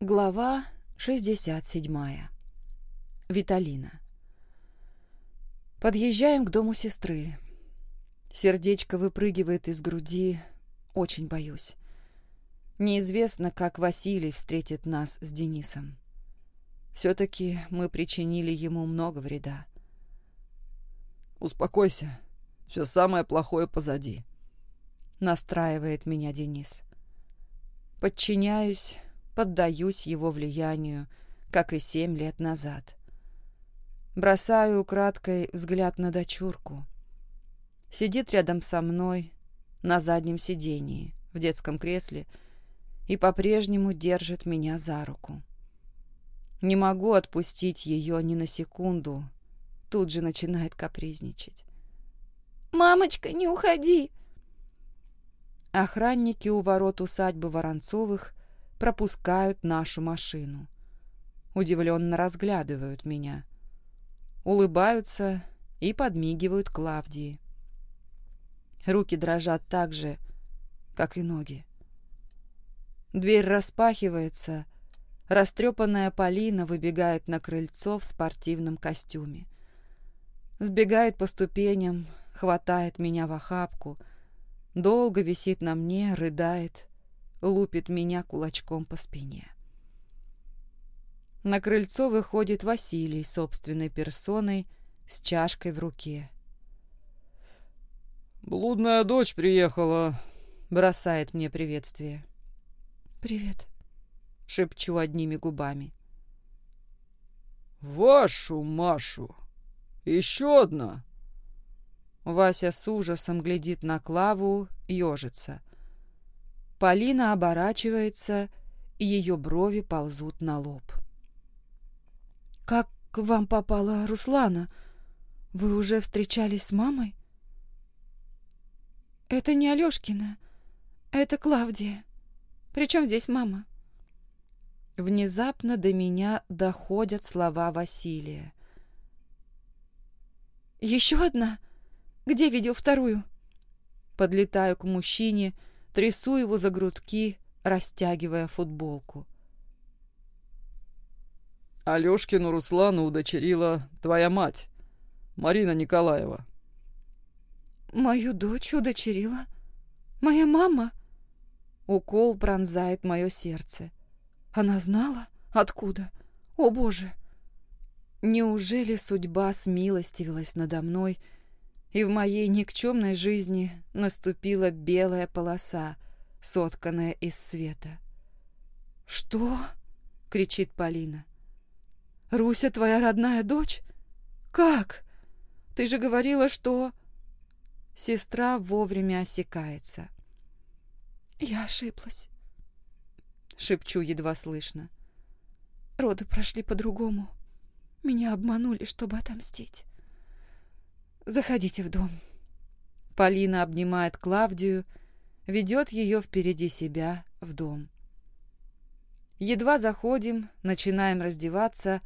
Глава 67. Виталина. Подъезжаем к дому сестры. Сердечко выпрыгивает из груди. Очень боюсь. Неизвестно, как Василий встретит нас с Денисом. Все-таки мы причинили ему много вреда. «Успокойся. Все самое плохое позади», — настраивает меня Денис. Подчиняюсь, поддаюсь его влиянию, как и семь лет назад. Бросаю украдкой взгляд на дочурку. Сидит рядом со мной на заднем сидении, в детском кресле, и по-прежнему держит меня за руку. Не могу отпустить ее ни на секунду, тут же начинает капризничать. «Мамочка, не уходи!» Охранники у ворот усадьбы Воронцовых пропускают нашу машину. Удивленно разглядывают меня. Улыбаются и подмигивают Клавдии. Руки дрожат так же, как и ноги. Дверь распахивается, растрепанная Полина выбегает на крыльцо в спортивном костюме. Сбегает по ступеням, хватает меня в охапку, долго висит на мне, рыдает, лупит меня кулачком по спине. На крыльцо выходит Василий собственной персоной с чашкой в руке. «Блудная дочь приехала», — бросает мне приветствие. «Привет», — шепчу одними губами. «Вашу Машу! Еще одна!» Вася с ужасом глядит на Клаву, ежится. Полина оборачивается, и ее брови ползут на лоб. «Как к вам попала Руслана? Вы уже встречались с мамой?» «Это не Алешкина, это Клавдия. Причем здесь мама?» Внезапно до меня доходят слова Василия. «Еще одна? Где видел вторую?» Подлетаю к мужчине, трясу его за грудки, растягивая футболку. Алешкину Руслану удочерила твоя мать, Марина Николаева. Мою дочь удочерила? Моя мама? Укол пронзает мое сердце. Она знала? Откуда? О, Боже! Неужели судьба смилостивилась надо мной, и в моей никчемной жизни наступила белая полоса, сотканная из света. «Что?» — кричит Полина. «Руся твоя родная дочь? Как? Ты же говорила, что...» Сестра вовремя осекается. «Я ошиблась», — шепчу едва слышно. «Роды прошли по-другому. Меня обманули, чтобы отомстить». Заходите в дом. Полина обнимает Клавдию, ведет ее впереди себя в дом. Едва заходим, начинаем раздеваться,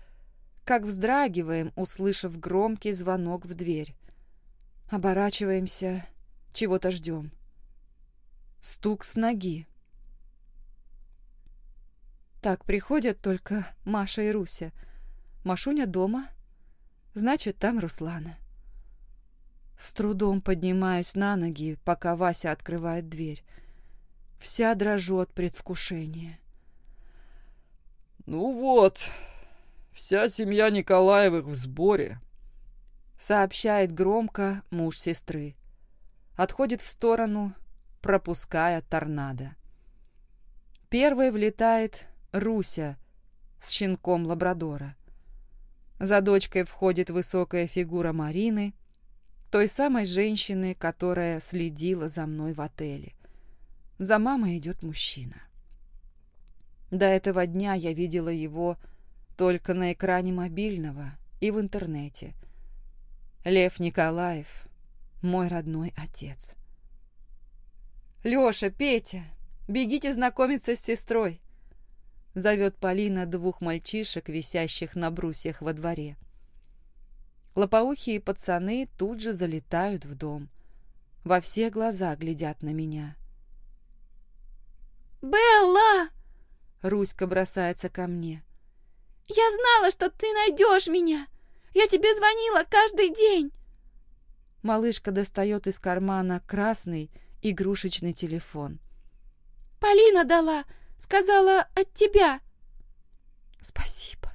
как вздрагиваем, услышав громкий звонок в дверь. Оборачиваемся, чего-то ждем. Стук с ноги. Так, приходят только Маша и Руся. Машуня дома, значит, там Руслана. С трудом поднимаюсь на ноги, пока Вася открывает дверь. Вся дрожу от предвкушения. «Ну вот, вся семья Николаевых в сборе», — сообщает громко муж сестры. Отходит в сторону, пропуская торнадо. Первой влетает Руся с щенком лабрадора. За дочкой входит высокая фигура Марины — той самой женщины, которая следила за мной в отеле. За мамой идет мужчина. До этого дня я видела его только на экране мобильного и в интернете. Лев Николаев, мой родной отец. «Леша, Петя, бегите знакомиться с сестрой!» Зовет Полина двух мальчишек, висящих на брусьях во дворе. Лопоухие пацаны тут же залетают в дом. Во все глаза глядят на меня. «Белла!» Руська бросается ко мне. «Я знала, что ты найдешь меня! Я тебе звонила каждый день!» Малышка достает из кармана красный игрушечный телефон. «Полина дала! Сказала от тебя!» «Спасибо!»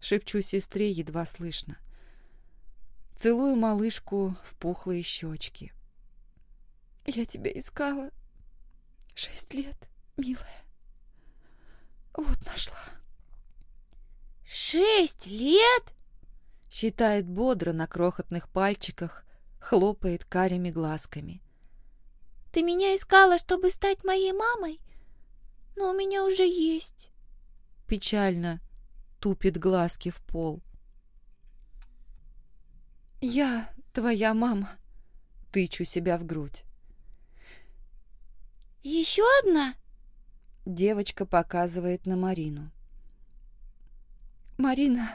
Шепчу сестре едва слышно. Целую малышку в пухлые щечки. «Я тебя искала шесть лет, милая. Вот нашла». «Шесть лет?» Считает бодро на крохотных пальчиках, хлопает карими глазками. «Ты меня искала, чтобы стать моей мамой? Но у меня уже есть». Печально тупит глазки в пол. «Я твоя мама», — тычу себя в грудь. «Еще одна?» Девочка показывает на Марину. «Марина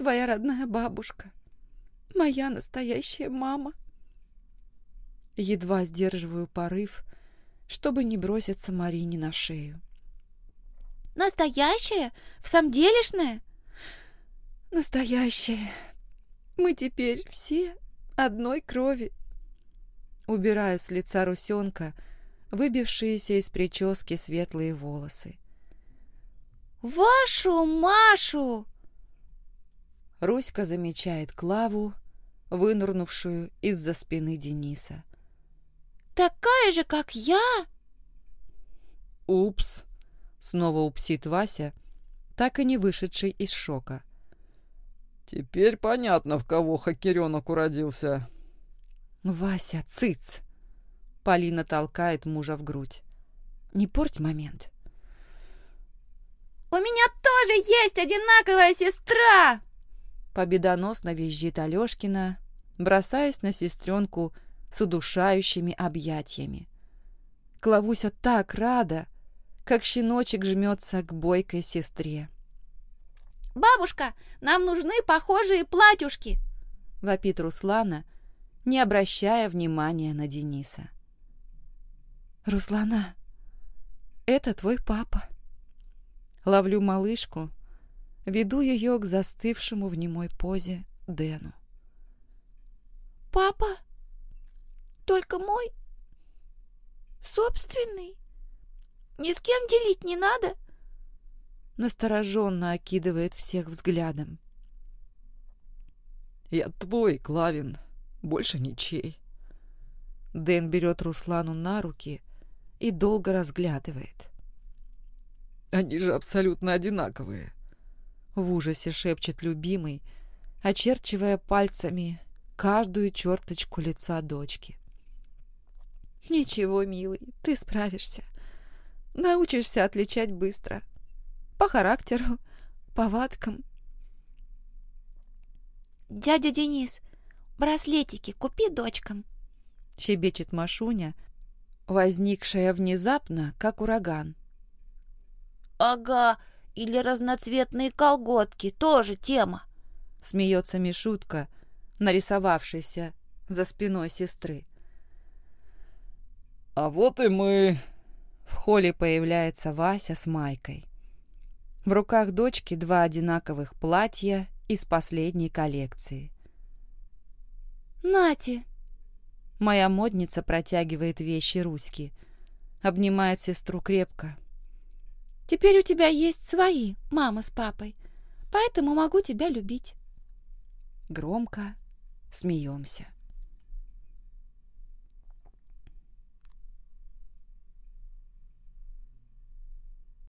твоя родная бабушка, моя настоящая мама. Едва сдерживаю порыв, чтобы не броситься Марине на шею. Настоящая? В самом делешная? Настоящая. Мы теперь все одной крови. Убираю с лица русенка выбившиеся из прически светлые волосы. «Вашу Машу!» Руська замечает Клаву, вынурнувшую из-за спины Дениса. «Такая же, как я?» «Упс!» — снова упсит Вася, так и не вышедший из шока. «Теперь понятно, в кого хакеренок уродился». «Вася, цыц!» — Полина толкает мужа в грудь. «Не порть момент». «У меня тоже есть одинаковая сестра!» Победоносно визжит Алешкина, бросаясь на сестренку с удушающими объятиями. Клавуся так рада, как щеночек жмется к бойкой сестре. «Бабушка, нам нужны похожие платьюшки!» — вопит Руслана, не обращая внимания на Дениса. «Руслана, это твой папа». Ловлю малышку, Веду ее к застывшему в немой позе Дэну. «Папа? Только мой? Собственный? Ни с кем делить не надо?» Настороженно окидывает всех взглядом. «Я твой, Клавин, больше ничей». Дэн берет Руслану на руки и долго разглядывает. «Они же абсолютно одинаковые. В ужасе шепчет любимый, очерчивая пальцами каждую черточку лица дочки. «Ничего, милый, ты справишься. Научишься отличать быстро. По характеру, повадкам». «Дядя Денис, браслетики купи дочкам», — щебечет Машуня, возникшая внезапно, как ураган. «Ага, или разноцветные колготки, тоже тема. Смеется Мишутка, нарисовавшийся за спиной сестры. А вот и мы. В холле появляется Вася с Майкой. В руках дочки два одинаковых платья из последней коллекции. «Нате!» Моя модница протягивает вещи Руськи. Обнимает сестру крепко, Теперь у тебя есть свои, мама с папой, поэтому могу тебя любить. Громко смеемся.